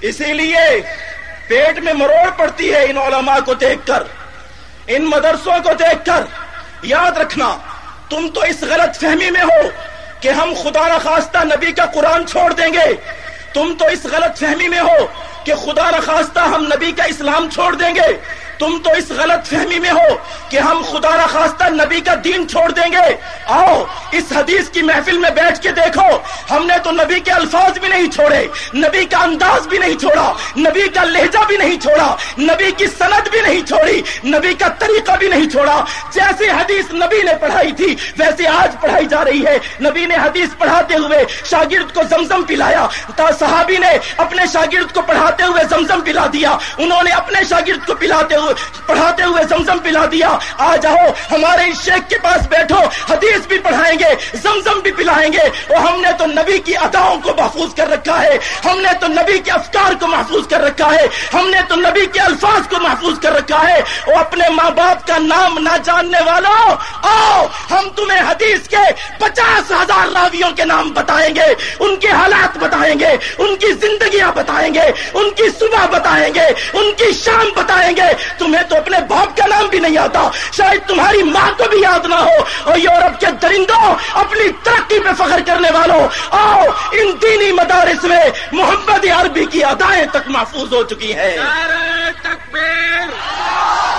اسی لیے پیٹ میں مروڑ پڑتی ہے ان علماء کو دیکھ کر، ان مدرسوں کو دیکھ کر۔ یاد رکھنا، تم تو اس غلط فہمی میں ہو کہ ہم خدا نخواستہ نبی کا قرآن چھوڑ دیں گے۔ تم تو اس غلط فہمی میں ہو کہ خدا نخواستہ ہم نبی کا اسلام چھوڑ دیں گے۔ تم تو اس غلط فہمی میں ہو کہ ہم خدا نخواستہ نبی کا دین چھوڑ دیں گے۔ آؤ، اس حدیث کی محفل میں بیٹھ کے دیکھو۔ ہم نے تو نبی کے الفاظ بھی نہیں چھوڑے، نبی کا انداز بھی نہیں چھوڑا، نبی کا لہجہ بھی نہیں چھوڑا، نبی کی سند بھی نہیں چھوڑی، نبی کا طریقہ بھی نہیں چھوڑا۔ جیسے حدیث نبی نے پڑھائی تھی ویسے آج پڑھائی جا رہی ہے۔ نبی نے حدیث پڑھاتے ہوئے شاگرد کو زمزم پلایا۔ صحابی نے اپنے شاگرد کو پڑھاتے ہوئے زمزم پلا دیا۔ انہوں نے اپنے شاگرد کو پلاتے ہوئے پڑھاتے ہوئے زمزم پلا دیا۔ آ جاؤ، ہمارے اس شیخ کے پاس بیٹھو۔ حدیث بھی پڑھائیں گے، زمزم بھی پلائیں گے۔ اور ہم نے تو نبی کی اداؤں کو محفوظ کر رکھا ہے۔ ہم نے تو نبی کے افکار کو محفوظ کر رکھا ہے۔ ہم نے تو نبی کے الفاظ کو محفوظ کر رکھا ہے۔ اور اپنے ماں باپ کا نام نہ جاننے والوں آؤ۔ ہم تمہیں حدیث کے پچاس ہزار راویوں کے نام بتائیں گے، ان کے حالات بتائیں گے، ان کی زندگیاں بتائیں گے، ان کی صبح بتائیں گے، ان کی شام بتائیں گے۔ تمہیں تو اپنے باپ کا نام بھی نہیں آتا، شاید تمہاری ماں کو بھی یاد نہ ہو۔ اور یورپ کے درندوں اپنی ترقی پہ فخر کرنے والوں، آؤ ان دینی مدارس میں محمد عربی کی ادائیں تک محفوظ ہو چکی ہیں تکبیر۔